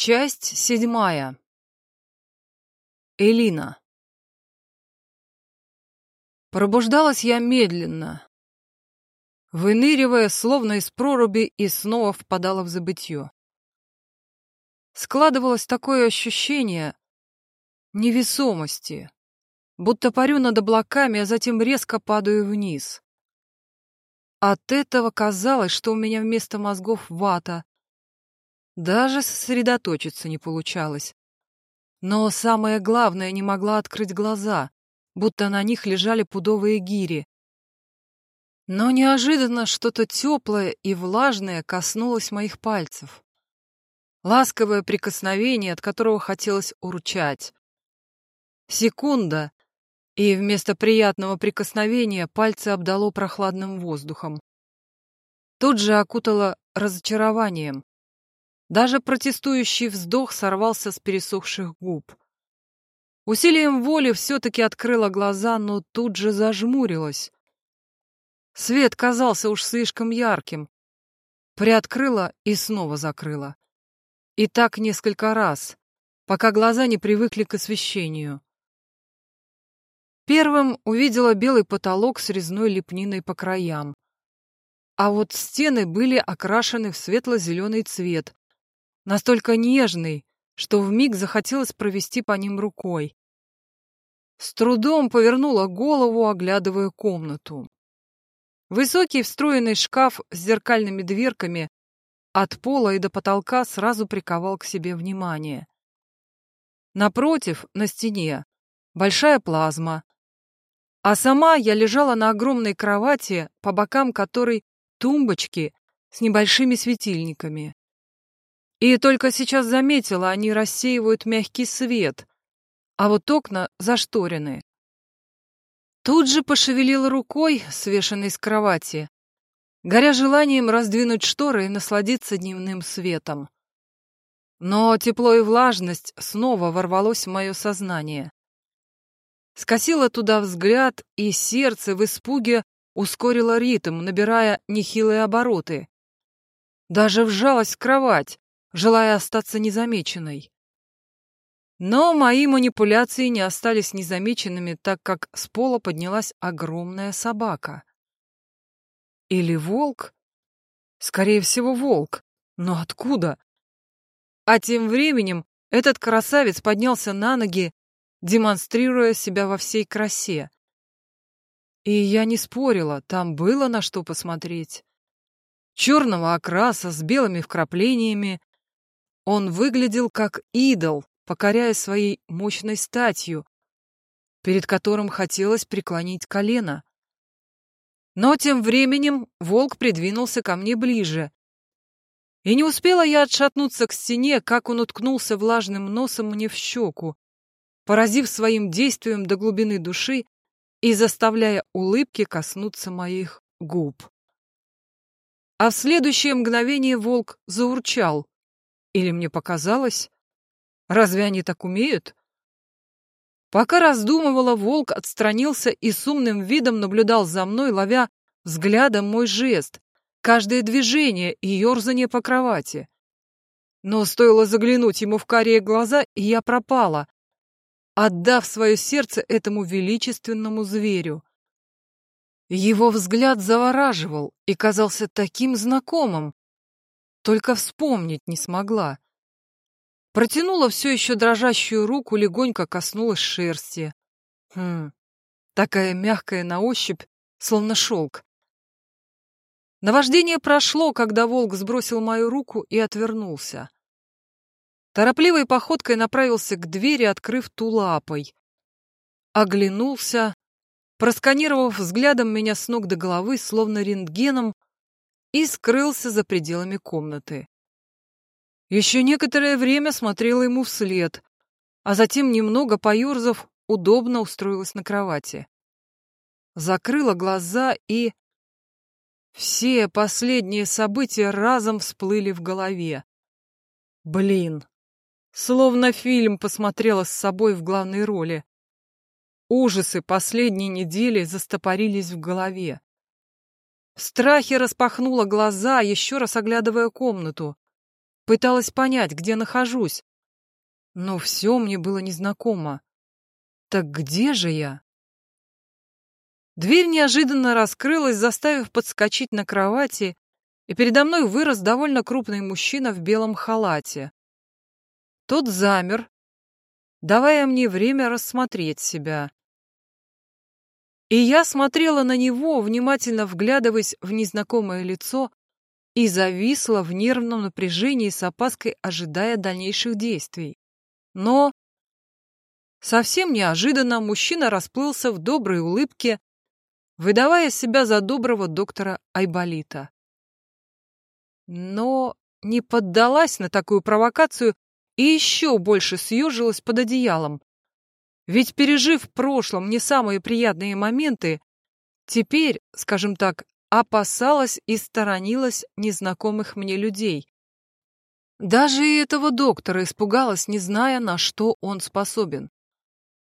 Часть седьмая. Элина. Пробуждалась я медленно, выныривая, словно из проруби, и снова впадала в забытье. Складывалось такое ощущение невесомости, будто парю над облаками, а затем резко падаю вниз. От этого казалось, что у меня вместо мозгов вата, даже сосредоточиться не получалось. Но самое главное, не могла открыть глаза, будто на них лежали пудовые гири. Но неожиданно что-то теплое и влажное коснулось моих пальцев. Ласковое прикосновение, от которого хотелось урчать. Секунда, и вместо приятного прикосновения пальцы обдало прохладным воздухом. Тут же окутало разочарованием. Даже протестующий вздох сорвался с пересохших губ. Усилием воли все-таки открыла глаза, но тут же зажмурилась. Свет казался уж слишком ярким. Приоткрыла и снова закрыла. И так несколько раз, пока глаза не привыкли к освещению. Первым увидела белый потолок с резной лепниной по краям. А вот стены были окрашены в светло-зеленый цвет, настолько нежный, что вмиг захотелось провести по ним рукой. С трудом повернула голову, оглядывая комнату. Высокий встроенный шкаф с зеркальными дверками от пола и до потолка сразу приковал к себе внимание. Напротив, на стене, большая плазма. А сама я лежала на огромной кровати, по бокам которой тумбочки с небольшими светильниками. И только сейчас заметила, они рассеивают мягкий свет, а вот окна зашторены. Тут же пошевелила рукой, свешенной с кровати, горя желанием раздвинуть шторы и насладиться дневным светом. Но тепло и влажность снова ворвалось в мое сознание. Скосила туда взгляд, и сердце в испуге ускорило ритм, набирая нехилые обороты. Даже вжалась в кровать, желая остаться незамеченной. Но мои манипуляции не остались незамеченными, так как с пола поднялась огромная собака. Или волк? Скорее всего, волк. Но откуда? А тем временем этот красавец поднялся на ноги, демонстрируя себя во всей красе. И я не спорила, там было на что посмотреть. Черного окраса с белыми вкраплениями, он выглядел как идол, покоряя своей мощной статью, перед которым хотелось преклонить колено. Но тем временем волк придвинулся ко мне ближе. И не успела я отшатнуться к стене, как он уткнулся влажным носом мне в щеку, поразив своим действием до глубины души и заставляя улыбки коснуться моих губ. А в следующее мгновение волк заурчал, или мне показалось? Разве они так умеют? Пока раздумывала, волк отстранился и с умным видом наблюдал за мной, ловя взглядом мой жест, каждое движение и ерзание по кровати. Но стоило заглянуть ему в карие глаза, и я пропала, отдав свое сердце этому величественному зверю. Его взгляд завораживал и казался таким знакомым, только вспомнить не смогла. Протянула все еще дрожащую руку, легонько коснулась шерсти. Хм, такая мягкая на ощупь, словно шелк. Наваждение прошло, когда волк сбросил мою руку и отвернулся. Торопливой походкой направился к двери, открыв ту лапой. Оглянулся, просканировав взглядом меня с ног до головы, словно рентгеном, и скрылся за пределами комнаты. Еще некоторое время смотрела ему вслед, а затем, немного поюрзав, удобно устроилась на кровати. Закрыла глаза и... Все последние события разом всплыли в голове. Блин, словно фильм посмотрела с собой в главной роли. Ужасы последней недели застопорились в голове. В страхе распахнула глаза, еще раз оглядывая комнату. пыталась понять, где нахожусь. Но все мне было незнакомо. Так где же я? Дверь неожиданно раскрылась, заставив подскочить на кровати, и передо мной вырос довольно крупный мужчина в белом халате. Тот замер, давая мне время рассмотреть себя. И я смотрела на него, внимательно вглядываясь в незнакомое лицо, и зависла в нервном напряжении с опаской, ожидая дальнейших действий. Но совсем неожиданно мужчина расплылся в доброй улыбке, выдавая себя за доброго доктора Айболита. Но не поддалась на такую провокацию и еще больше съежилась под одеялом. Ведь, пережив в прошлом не самые приятные моменты, теперь, скажем так, опасалась и сторонилась незнакомых мне людей. Даже и этого доктора испугалась, не зная, на что он способен.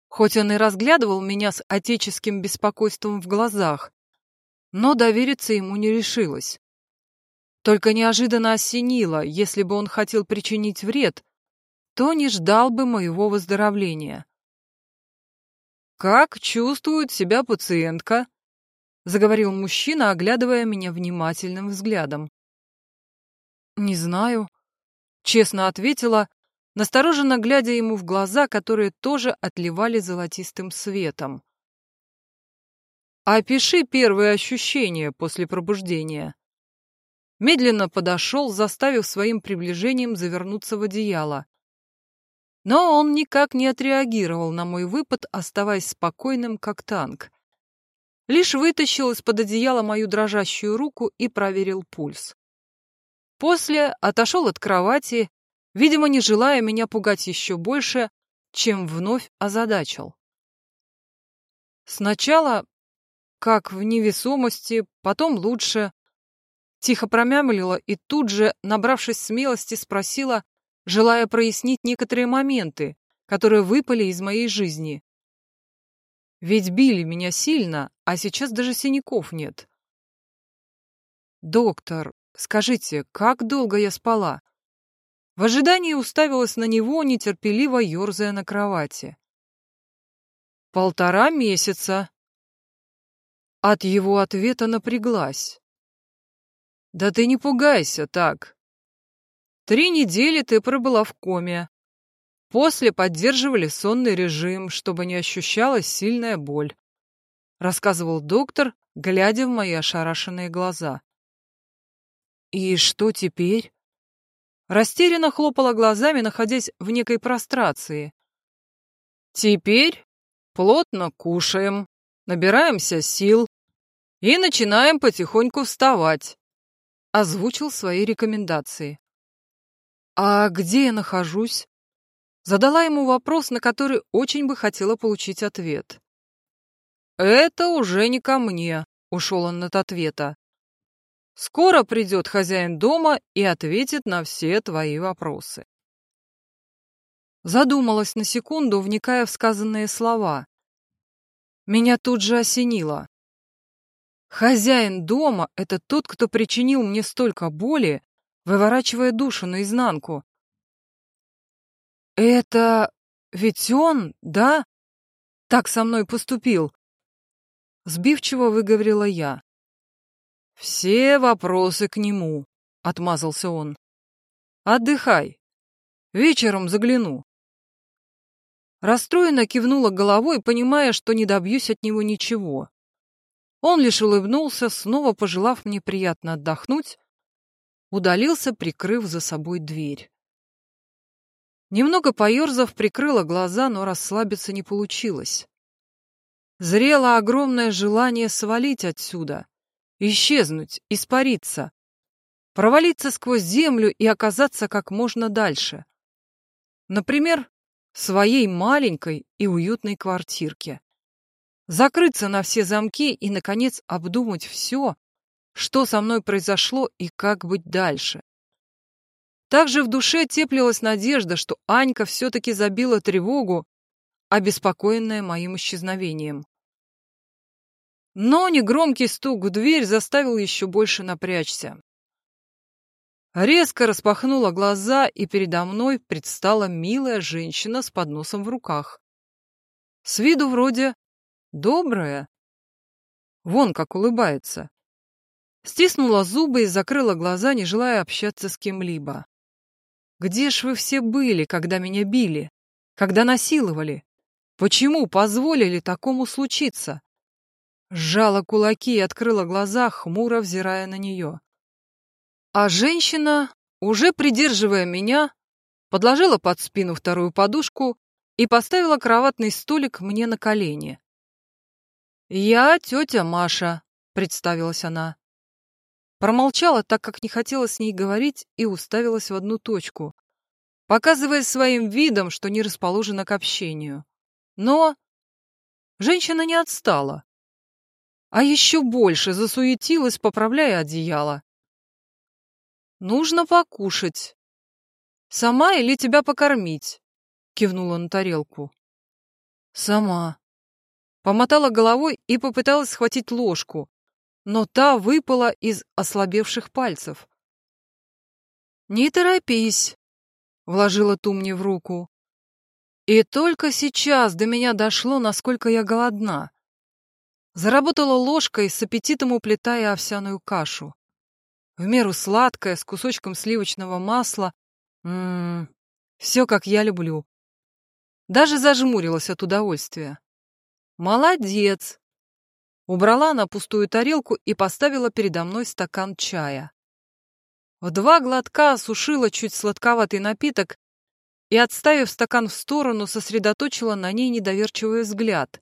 Хоть он и разглядывал меня с отеческим беспокойством в глазах, но довериться ему не решилась. Только неожиданно осенило, если бы он хотел причинить вред, то не ждал бы моего выздоровления. «Как чувствует себя пациентка?» — заговорил мужчина, оглядывая меня внимательным взглядом. «Не знаю», — честно ответила, настороженно глядя ему в глаза, которые тоже отливали золотистым светом. «Опиши первые ощущения после пробуждения». Медленно подошел, заставив своим приближением завернуться в одеяло. Но он никак не отреагировал на мой выпад, оставаясь спокойным, как танк. Лишь вытащил из-под одеяла мою дрожащую руку и проверил пульс. После отошел от кровати, видимо, не желая меня пугать еще больше, чем вновь озадачил. Сначала как в невесомости, потом лучше. Тихо промямлила и тут же, набравшись смелости, спросила, желая прояснить некоторые моменты, которые выпали из моей жизни. Ведь били меня сильно, а сейчас даже синяков нет. «Доктор, скажите, как долго я спала?» В ожидании уставилась на него, нетерпеливо ерзая на кровати. «Полтора месяца». От его ответа напряглась. «Да ты не пугайся так. Три недели ты пробыла в коме. После поддерживали сонный режим, чтобы не ощущалась сильная боль. Рассказывал доктор, глядя в мои ошарашенные глаза. И что теперь? Растерянно хлопала глазами, находясь в некой прострации. Теперь плотно кушаем, набираемся сил и начинаем потихоньку вставать. Озвучил свои рекомендации. «А где я нахожусь?» Задала ему вопрос, на который очень бы хотела получить ответ. «Это уже не ко мне», — ушел он от ответа. «Скоро придет хозяин дома и ответит на все твои вопросы». Задумалась на секунду, вникая в сказанные слова. Меня тут же осенило. Хозяин дома — это тот, кто причинил мне столько боли, выворачивая душу наизнанку. «Это ведь он, да? Так со мной поступил?» Сбивчиво выговорила я. «Все вопросы к нему», — отмазался он. «Отдыхай. Вечером загляну». Расстроенно кивнула головой, понимая, что не добьюсь от него ничего. Он лишь улыбнулся, снова пожелав мне приятно отдохнуть, удалился, прикрыв за собой дверь. Немного поерзав, прикрыла глаза, но расслабиться не получилось. Зрело огромное желание свалить отсюда, исчезнуть, испариться, провалиться сквозь землю и оказаться как можно дальше. Например, в своей маленькой и уютной квартирке. Закрыться на все замки и, наконец, обдумать все, что со мной произошло и как быть дальше. Также в душе теплилась надежда, что Анька все-таки забила тревогу, обеспокоенная моим исчезновением. Но негромкий стук в дверь заставил еще больше напрячься. Резко распахнула глаза, и передо мной предстала милая женщина с подносом в руках. С виду вроде добрая. Вон как улыбается. Стиснула зубы и закрыла глаза, не желая общаться с кем-либо. Где ж вы все были, когда меня били? Когда насиловали? Почему позволили такому случиться? Сжала кулаки и открыла глаза, хмуро взирая на нее. А женщина, уже придерживая меня, подложила под спину вторую подушку и поставила кроватный столик мне на колени. «Я тетя Маша», — представилась она. Промолчала, так как не хотела с ней говорить, и уставилась в одну точку, показывая своим видом, что не расположена к общению. Но женщина не отстала, а еще больше засуетилась, поправляя одеяло. Нужно покушать. Сама или тебя покормить? Кивнула на тарелку. Сама. Помотала головой и попыталась схватить ложку, но та выпала из ослабевших пальцев. «Не торопись», — вложила ту мне в руку. И только сейчас до меня дошло, насколько я голодна. Заработала ложкой, с аппетитом уплетая овсяную кашу в меру сладкое, с кусочком сливочного масла. Ммм, все как я люблю. Даже зажмурилась от удовольствия. Молодец! Убрала на пустую тарелку и поставила передо мной стакан чая. В два глотка осушила чуть сладковатый напиток и, отставив стакан в сторону, сосредоточила на ней недоверчивый взгляд.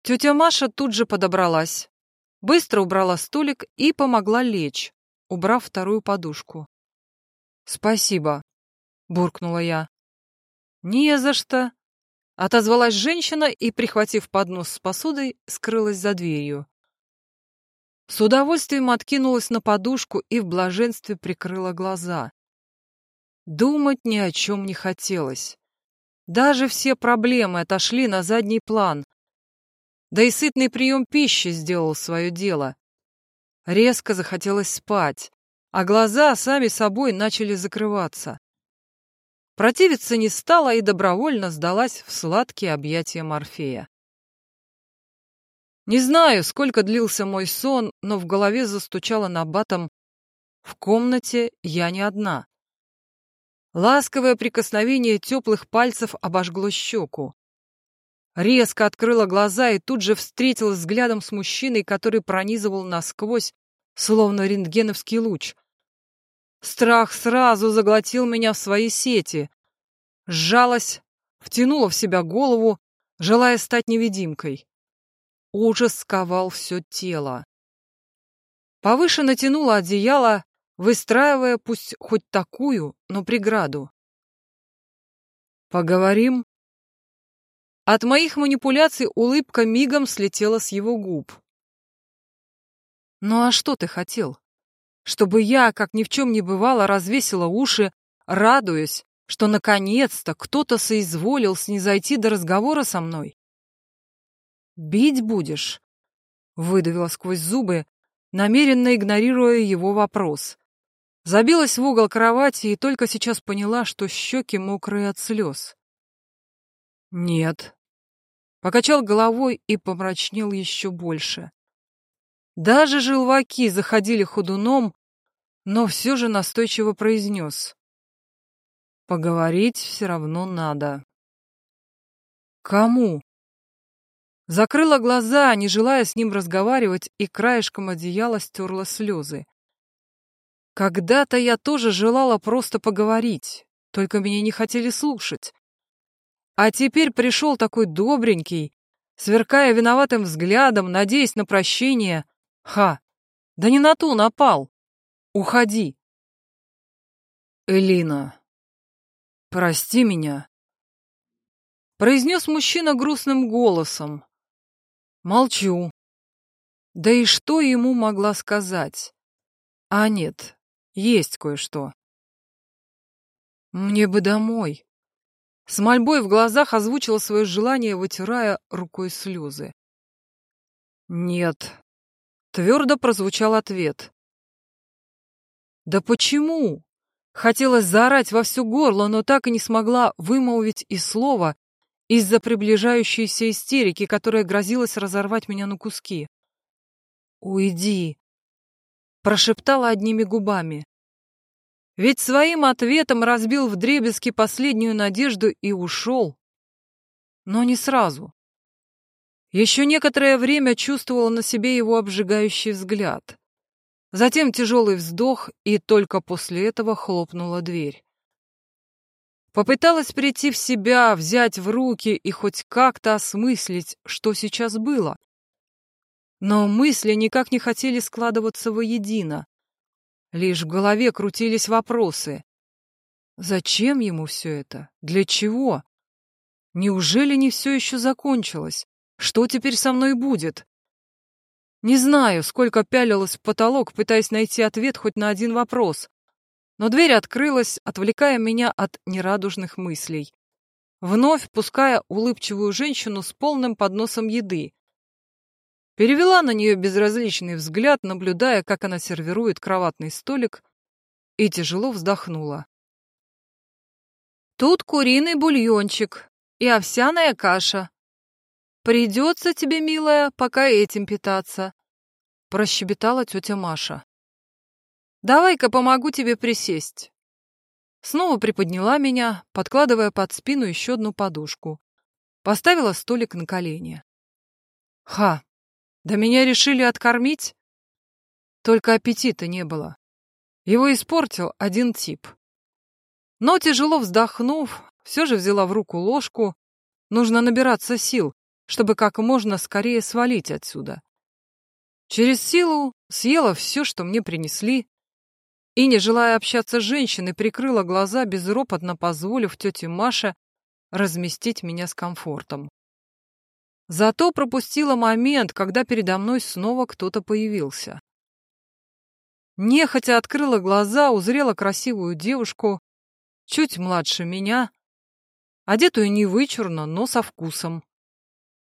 Тетя Маша тут же подобралась, Быстро убрала столик и помогла лечь, убрав вторую подушку. «Спасибо», — буркнула я. «Не за что», — отозвалась женщина и, прихватив поднос с посудой, скрылась за дверью. С удовольствием откинулась на подушку и в блаженстве прикрыла глаза. Думать ни о чем не хотелось. Даже все проблемы отошли на задний план, да и сытный прием пищи сделал свое дело. Резко захотелось спать, а глаза сами собой начали закрываться. Противиться не стала и добровольно сдалась в сладкие объятия Морфея. Не знаю, сколько длился мой сон, но в голове застучало набатом «В комнате я не одна». Ласковое прикосновение теплых пальцев обожгло щеку. Резко открыла глаза и тут же встретилась взглядом с мужчиной, который пронизывал насквозь, словно рентгеновский луч. Страх сразу заглотил меня в свои сети. Сжалась, втянула в себя голову, желая стать невидимкой. Ужас сковал все тело. Повыше натянула одеяло, выстраивая пусть хоть такую, но преграду. «Поговорим?» От моих манипуляций улыбка мигом слетела с его губ. «Ну а что ты хотел? Чтобы я, как ни в чем не бывало, развесила уши, радуясь, что наконец-то кто-то соизволил снизойти до разговора со мной?» «Бить будешь?» — выдавила сквозь зубы, намеренно игнорируя его вопрос. Забилась в угол кровати и только сейчас поняла, что щеки мокрые от слез. «Нет», покачал головой и помрачнел еще больше. Даже желваки заходили ходуном, но все же настойчиво произнес. Поговорить все равно надо. Кому? Закрыла глаза, не желая с ним разговаривать, и краешком одеяла стерла слезы. Когда-то я тоже желала просто поговорить, только меня не хотели слушать. А теперь пришел такой добренький, сверкая виноватым взглядом, надеясь на прощение. Ха! Да не на ту напал. Уходи. Элина, прости меня. Произнес мужчина грустным голосом. Молчу. Да и что ему могла сказать? А нет, есть кое-что. Мне бы домой. С мольбой в глазах озвучила свое желание, вытирая рукой слезы. «Нет», — твердо прозвучал ответ. Да почему? Хотелось заорать во все горло, но так и не смогла вымолвить и слова из-за приближающейся истерики, которая грозилась разорвать меня на куски. «Уйди!» — прошептала одними губами. Ведь своим ответом разбил вдребезги последнюю надежду и ушел. Но не сразу. Еще некоторое время чувствовала на себе его обжигающий взгляд. Затем тяжелый вздох, и только после этого хлопнула дверь. Попыталась прийти в себя, взять в руки и хоть как-то осмыслить, что сейчас было. Но мысли никак не хотели складываться воедино. Лишь в голове крутились вопросы. Зачем ему все это? Для чего? Неужели не все еще закончилось? Что теперь со мной будет? Не знаю, сколько пялилась в потолок, пытаясь найти ответ хоть на один вопрос. Но дверь открылась, отвлекая меня от нерадужных мыслей. Вновь пуская улыбчивую женщину с полным подносом еды. Перевела на нее безразличный взгляд, наблюдая, как она сервирует кроватный столик, и тяжело вздохнула. «Тут куриный бульончик и овсяная каша», «Придется тебе, милая, пока этим питаться», — прощебетала тетя Маша. «Давай-ка помогу тебе присесть». Снова приподняла меня, подкладывая под спину еще одну подушку. Поставила столик на колени. «Ха! Да меня решили откормить?» Только аппетита не было. Его испортил один тип. Но, тяжело вздохнув, все же взяла в руку ложку. Нужно набираться сил, чтобы как можно скорее свалить отсюда. Через силу съела все, что мне принесли, и, не желая общаться с женщиной, прикрыла глаза, безропотно позволив тете Маше разместить меня с комфортом. Зато пропустила момент, когда передо мной снова кто-то появился. Нехотя открыла глаза, узрела красивую девушку, чуть младше меня, одетую не вычурно, но со вкусом.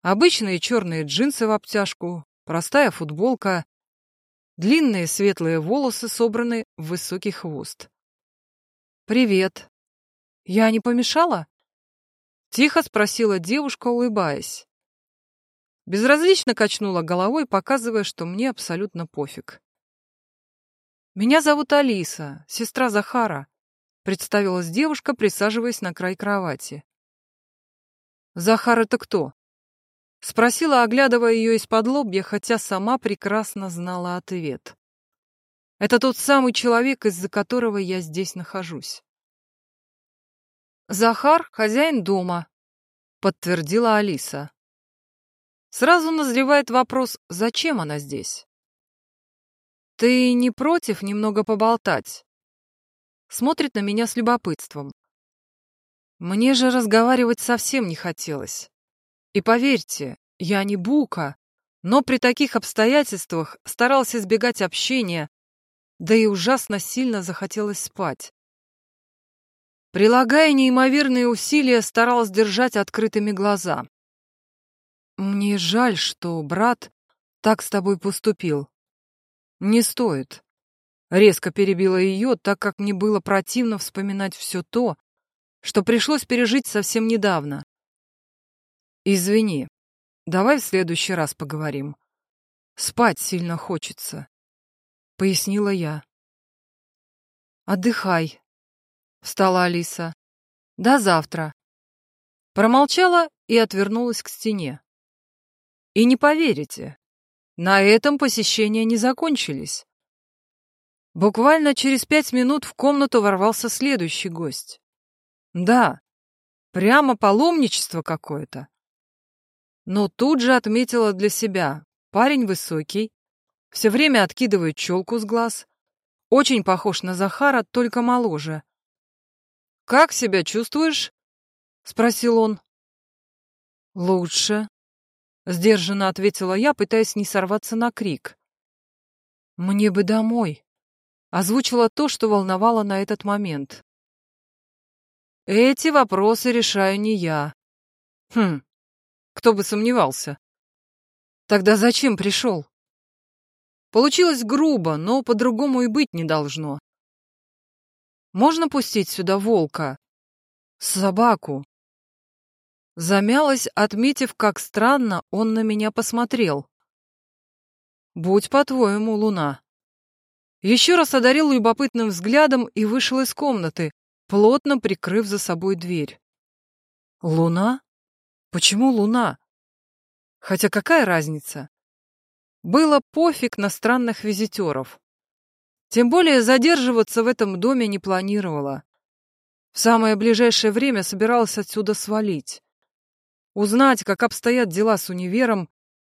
Обычные черные джинсы в обтяжку, простая футболка, длинные светлые волосы собраны в высокий хвост. «Привет. Я не помешала?» Тихо спросила девушка, улыбаясь. Безразлично качнула головой, показывая, что мне абсолютно пофиг. «Меня зовут Алиса, сестра Захара», — представилась девушка, присаживаясь на край кровати. «Захар — это кто?» Спросила, оглядывая ее из-под лобья, хотя сама прекрасно знала ответ. Это тот самый человек, из-за которого я здесь нахожусь. «Захар — хозяин дома», — подтвердила Алиса. Сразу назревает вопрос, зачем она здесь? «Ты не против немного поболтать?» Смотрит на меня с любопытством. Мне же разговаривать совсем не хотелось. И поверьте, я не бука, но при таких обстоятельствах старался избегать общения, да и ужасно сильно захотелось спать. Прилагая неимоверные усилия, старалась держать открытыми глаза. «Мне жаль, что брат так с тобой поступил. Не стоит». Резко перебила ее, так как мне было противно вспоминать все то, что пришлось пережить совсем недавно. Извини. Давай в следующий раз поговорим. Спать сильно хочется, пояснила я. Отдыхай, встала Алиса. До завтра. Промолчала и отвернулась к стене. И не поверите, на этом посещения не закончились. Буквально через пять минут в комнату ворвался следующий гость. Да, прямо паломничество какое-то. Но тут же отметила для себя. Парень высокий, все время откидывает челку с глаз. Очень похож на Захара, только моложе. «Как себя чувствуешь?» — спросил он. «Лучше», — сдержанно ответила я, пытаясь не сорваться на крик. «Мне бы домой», — озвучила то, что волновало на этот момент. «Эти вопросы решаю не я». «Хм, кто бы сомневался. Тогда зачем пришел? Получилось грубо, но по-другому и быть не должно. Можно пустить сюда волка? Собаку. Замялась, отметив, как странно он на меня посмотрел. Будь по-твоему, луна. Еще раз одарил любопытным взглядом и вышел из комнаты, плотно прикрыв за собой дверь. Луна? Почему луна? Хотя какая разница? Было пофиг на странных визитеров. Тем более задерживаться в этом доме не планировала. В самое ближайшее время собиралась отсюда свалить. Узнать, как обстоят дела с универом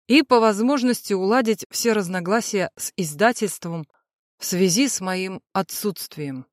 и по возможности уладить все разногласия с издательством в связи с моим отсутствием.